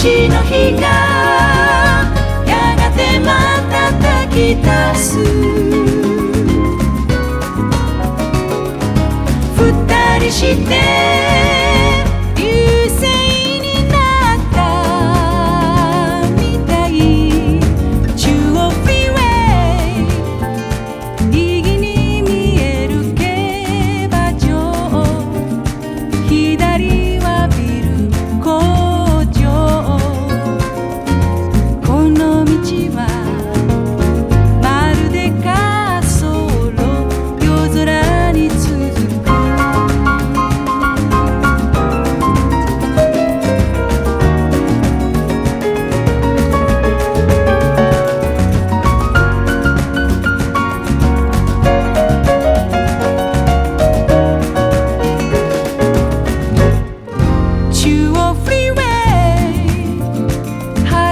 ちの日がやがてまたたき出す。二人して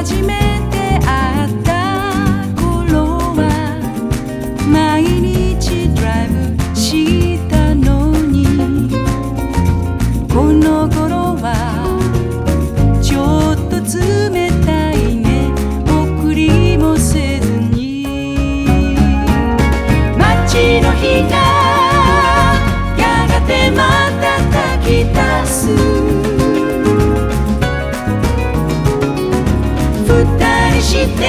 dreaming chiste.